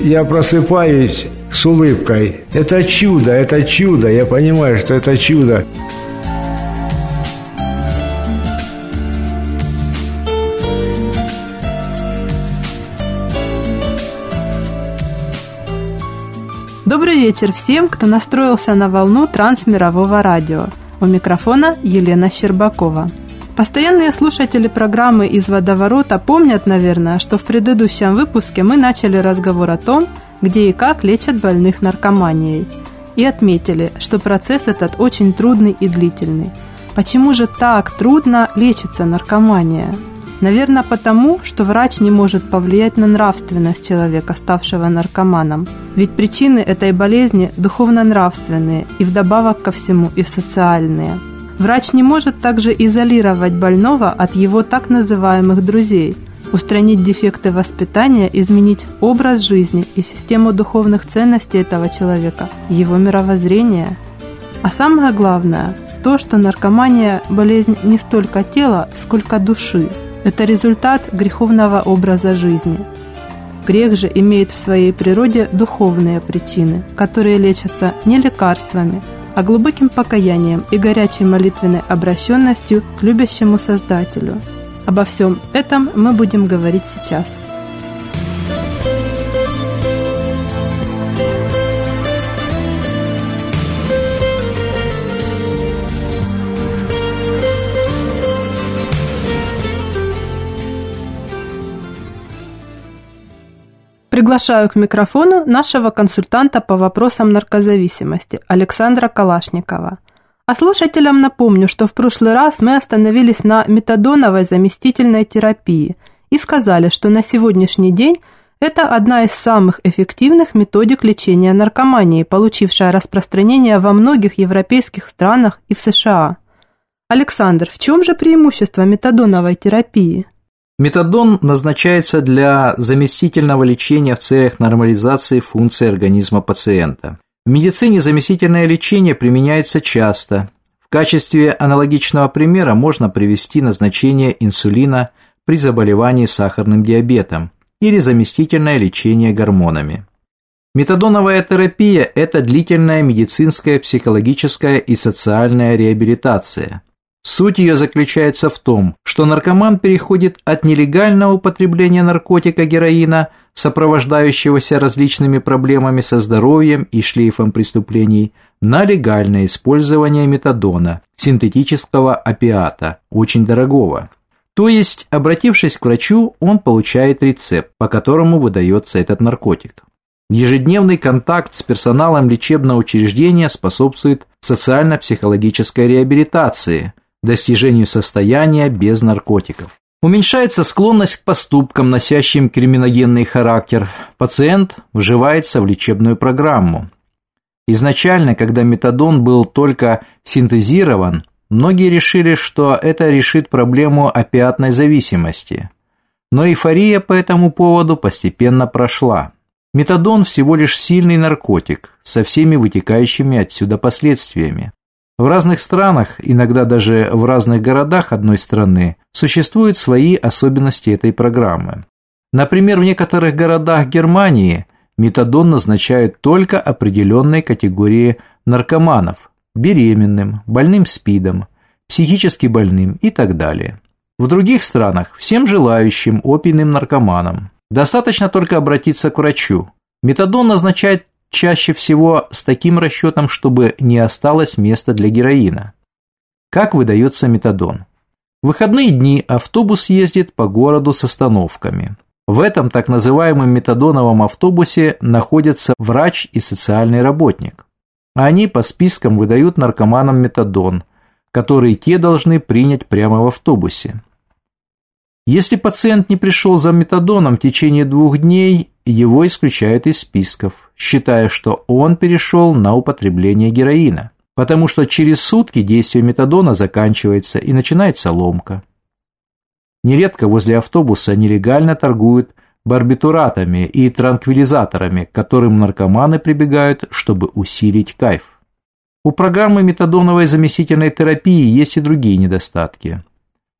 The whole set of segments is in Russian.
Я просыпаюсь с улыбкой. Это чудо, это чудо. Я понимаю, что это чудо. Добрый вечер всем, кто настроился на волну трансмирового радио. У микрофона Елена Щербакова. Постоянные слушатели программы «Из водоворота» помнят, наверное, что в предыдущем выпуске мы начали разговор о том, где и как лечат больных наркоманией. И отметили, что процесс этот очень трудный и длительный. Почему же так трудно лечится наркомания? Наверное, потому, что врач не может повлиять на нравственность человека, ставшего наркоманом. Ведь причины этой болезни духовно-нравственные и вдобавок ко всему и социальные. Врач не может также изолировать больного от его так называемых друзей, устранить дефекты воспитания, изменить образ жизни и систему духовных ценностей этого человека, его мировоззрение. А самое главное – то, что наркомания – болезнь не столько тела, сколько души – это результат греховного образа жизни. Грех же имеет в своей природе духовные причины, которые лечатся не лекарствами, а глубоким покаянием и горячей молитвенной обращенностью к любящему Создателю. Обо всем этом мы будем говорить сейчас – Приглашаю к микрофону нашего консультанта по вопросам наркозависимости Александра Калашникова. А слушателям напомню, что в прошлый раз мы остановились на метадоновой заместительной терапии и сказали, что на сегодняшний день это одна из самых эффективных методик лечения наркомании, получившая распространение во многих европейских странах и в США. Александр, в чем же преимущество метадоновой терапии? Метадон назначается для заместительного лечения в целях нормализации функций организма пациента. В медицине заместительное лечение применяется часто. В качестве аналогичного примера можно привести назначение инсулина при заболевании сахарным диабетом или заместительное лечение гормонами. Метадоновая терапия – это длительная медицинская, психологическая и социальная реабилитация – Суть ее заключается в том, что наркоман переходит от нелегального употребления наркотика героина, сопровождающегося различными проблемами со здоровьем и шлейфом преступлений, на легальное использование метадона, синтетического опиата, очень дорогого. То есть, обратившись к врачу, он получает рецепт, по которому выдается этот наркотик. Ежедневный контакт с персоналом лечебного учреждения способствует социально-психологической реабилитации – достижению состояния без наркотиков. Уменьшается склонность к поступкам, носящим криминогенный характер. Пациент вживается в лечебную программу. Изначально, когда метадон был только синтезирован, многие решили, что это решит проблему опиатной зависимости. Но эйфория по этому поводу постепенно прошла. Метадон всего лишь сильный наркотик со всеми вытекающими отсюда последствиями. В разных странах, иногда даже в разных городах одной страны, существуют свои особенности этой программы. Например, в некоторых городах Германии метадон назначают только определенной категории наркоманов – беременным, больным СПИДом, психически больным и так далее. В других странах – всем желающим опийным наркоманам. Достаточно только обратиться к врачу. Метадон назначают чаще всего с таким расчетом, чтобы не осталось места для героина. Как выдается метадон? В выходные дни автобус ездит по городу с остановками. В этом так называемом метадоновом автобусе находятся врач и социальный работник. Они по спискам выдают наркоманам метадон, который те должны принять прямо в автобусе. Если пациент не пришел за метадоном в течение двух дней, его исключают из списков, считая, что он перешел на употребление героина, потому что через сутки действие метадона заканчивается и начинается ломка. Нередко возле автобуса нелегально торгуют барбитуратами и транквилизаторами, к которым наркоманы прибегают, чтобы усилить кайф. У программы метадоновой заместительной терапии есть и другие недостатки.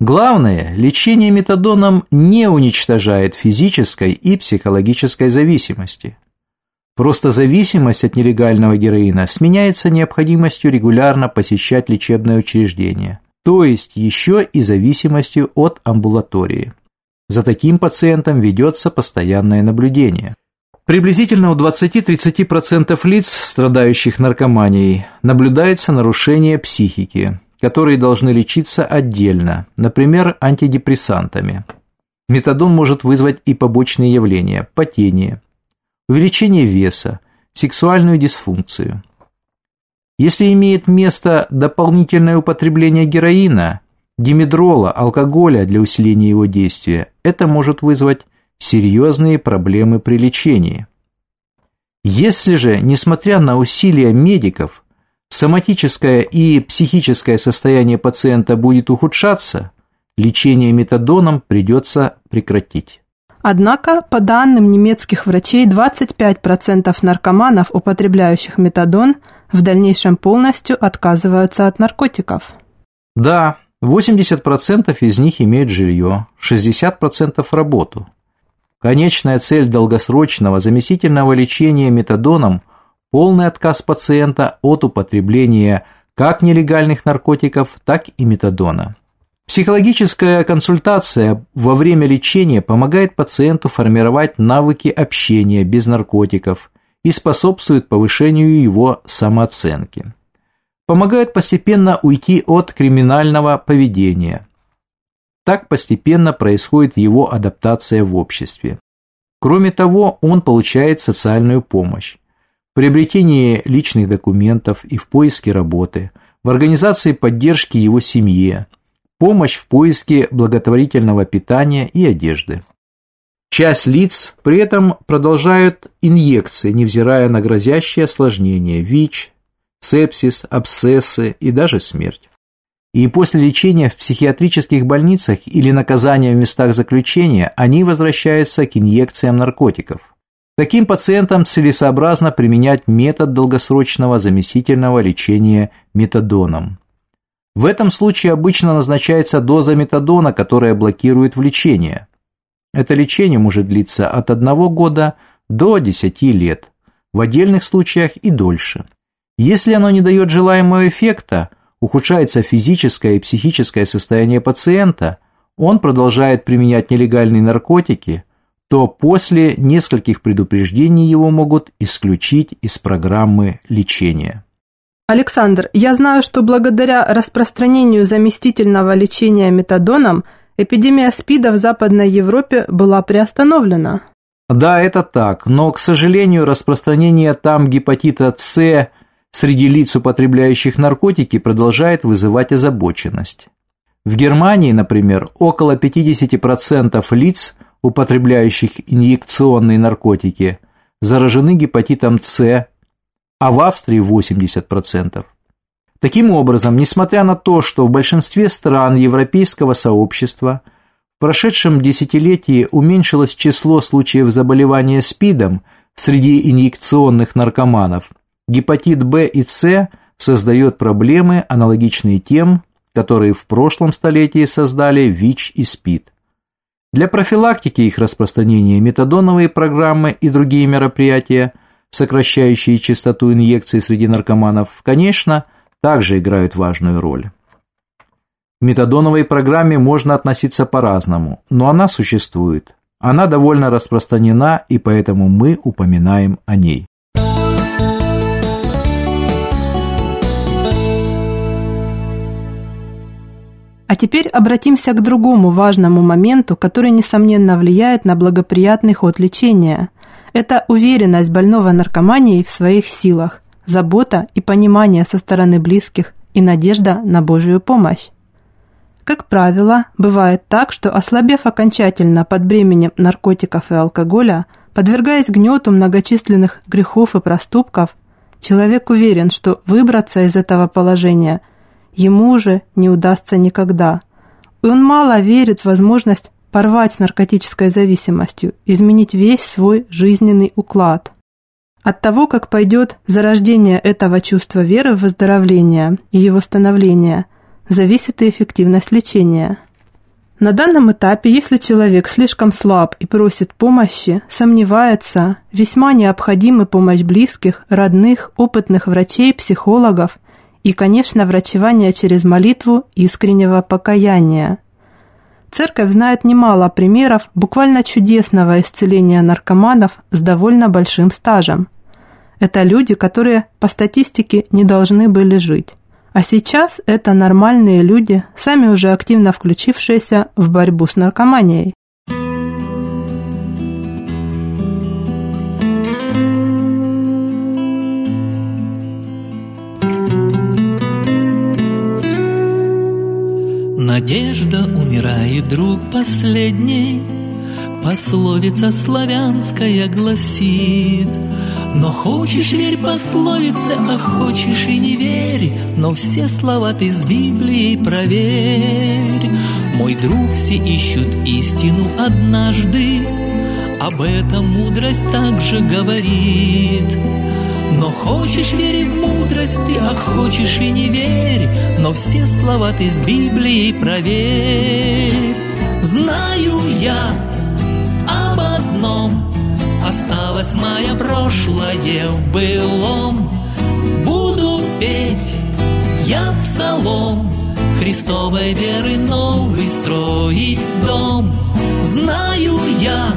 Главное, лечение метадоном не уничтожает физической и психологической зависимости. Просто зависимость от нелегального героина сменяется необходимостью регулярно посещать лечебное учреждение, то есть еще и зависимостью от амбулатории. За таким пациентом ведется постоянное наблюдение. Приблизительно у 20-30% лиц, страдающих наркоманией, наблюдается нарушение психики, которые должны лечиться отдельно, например, антидепрессантами. Метадон может вызвать и побочные явления – потение, увеличение веса, сексуальную дисфункцию. Если имеет место дополнительное употребление героина, димедрола, алкоголя для усиления его действия, это может вызвать серьезные проблемы при лечении. Если же, несмотря на усилия медиков, соматическое и психическое состояние пациента будет ухудшаться, лечение метадоном придется прекратить. Однако, по данным немецких врачей, 25% наркоманов, употребляющих метадон, в дальнейшем полностью отказываются от наркотиков. Да, 80% из них имеют жилье, 60% работу. Конечная цель долгосрочного заместительного лечения метадоном – полный отказ пациента от употребления как нелегальных наркотиков, так и метадона. Психологическая консультация во время лечения помогает пациенту формировать навыки общения без наркотиков и способствует повышению его самооценки. Помогает постепенно уйти от криминального поведения. Так постепенно происходит его адаптация в обществе. Кроме того, он получает социальную помощь приобретении личных документов и в поиске работы, в организации поддержки его семье, помощь в поиске благотворительного питания и одежды. Часть лиц при этом продолжают инъекции, невзирая на грозящие осложнения – ВИЧ, сепсис, абсцессы и даже смерть. И после лечения в психиатрических больницах или наказания в местах заключения они возвращаются к инъекциям наркотиков. Таким пациентам целесообразно применять метод долгосрочного заместительного лечения метадоном. В этом случае обычно назначается доза метадона, которая блокирует влечение. Это лечение может длиться от 1 года до 10 лет, в отдельных случаях и дольше. Если оно не дает желаемого эффекта, ухудшается физическое и психическое состояние пациента, он продолжает применять нелегальные наркотики, то после нескольких предупреждений его могут исключить из программы лечения. Александр, я знаю, что благодаря распространению заместительного лечения метадоном эпидемия СПИДа в Западной Европе была приостановлена. Да, это так, но, к сожалению, распространение там гепатита С среди лиц, употребляющих наркотики, продолжает вызывать озабоченность. В Германии, например, около 50% лиц – употребляющих инъекционные наркотики, заражены гепатитом С, а в Австрии 80%. Таким образом, несмотря на то, что в большинстве стран европейского сообщества в прошедшем десятилетии уменьшилось число случаев заболевания СПИДом среди инъекционных наркоманов, гепатит В и С создает проблемы, аналогичные тем, которые в прошлом столетии создали ВИЧ и СПИД. Для профилактики их распространения метадоновые программы и другие мероприятия, сокращающие частоту инъекций среди наркоманов, конечно, также играют важную роль. К метадоновой программе можно относиться по-разному, но она существует. Она довольно распространена, и поэтому мы упоминаем о ней. А теперь обратимся к другому важному моменту, который, несомненно, влияет на благоприятный ход лечения. Это уверенность больного наркоманией в своих силах, забота и понимание со стороны близких и надежда на Божью помощь. Как правило, бывает так, что ослабев окончательно под бременем наркотиков и алкоголя, подвергаясь гнету многочисленных грехов и проступков, человек уверен, что выбраться из этого положения ему уже не удастся никогда. И он мало верит в возможность порвать с наркотической зависимостью, изменить весь свой жизненный уклад. От того, как пойдет зарождение этого чувства веры в выздоровление и его становление – зависит и эффективность лечения. На данном этапе, если человек слишком слаб и просит помощи, сомневается, весьма необходима помощь близких, родных, опытных врачей, психологов и, конечно, врачевание через молитву искреннего покаяния. Церковь знает немало примеров буквально чудесного исцеления наркоманов с довольно большим стажем. Это люди, которые по статистике не должны были жить. А сейчас это нормальные люди, сами уже активно включившиеся в борьбу с наркоманией. Надежда умирает, друг последний, Пословица славянская гласит – но хочешь верь пословице, а хочешь и не верь, Но все слова ты с Библией проверь. Мой друг, все ищут истину однажды, Об этом мудрость также говорит. Но хочешь верь в мудрость ты, а хочешь и не верь, Но все слова ты с Библией проверь. Знаю я об одном — Осталось мое прошлое в былом. Буду петь я псалом Христовой веры новый строить дом. Знаю я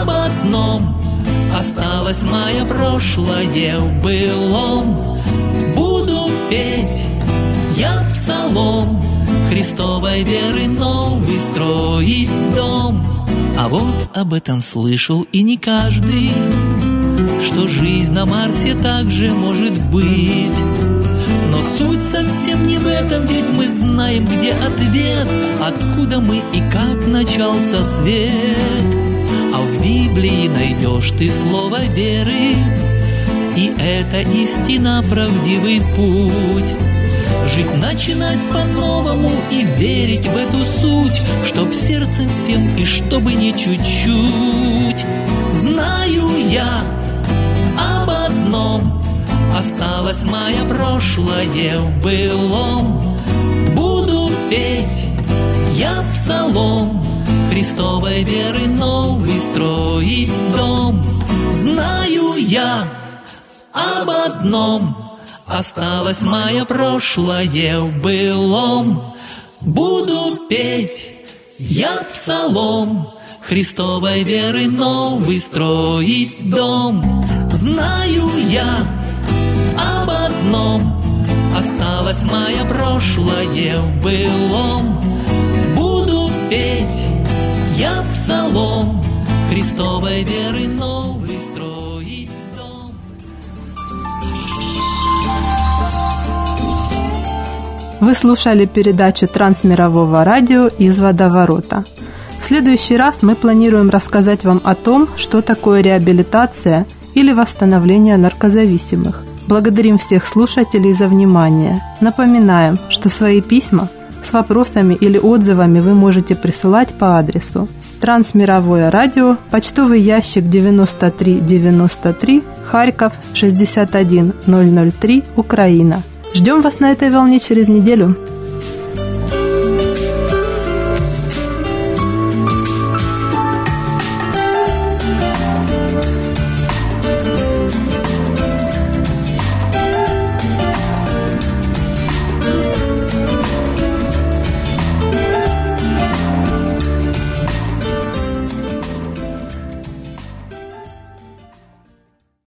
об одном Осталось мое прошлое в былом Буду петь я псалом Христовой веры новый строить дом а вот об этом слышал и не каждый, Что жизнь на Марсе также может быть. Но суть совсем не в этом, ведь мы знаем, где ответ, Откуда мы и как начался свет. В Библии найдешь ты слово веры, И это истина, правдивый путь. Жить начинать по-новому и верить в эту суть, Чтоб сердцем всем и чтобы не чуть-чуть. Знаю я об одном, Осталось мое прошлое в былом. Буду петь я псалом, Христовой веры новый строить дом. Знаю я об одном — Осталось мое прошлое в былом. Буду петь я псалом, Христовой веры новый строить дом. Знаю я об одном, Осталось мое прошлое в былом. Буду петь я псалом, Христовой веры новый строить Вы слушали передачу Трансмирового радио из водоворота. В следующий раз мы планируем рассказать вам о том, что такое реабилитация или восстановление наркозависимых. Благодарим всех слушателей за внимание. Напоминаем, что свои письма с вопросами или отзывами вы можете присылать по адресу Трансмировое радио, почтовый ящик 9393, Харьков 61003, Украина. Ждем вас на этой волне через неделю.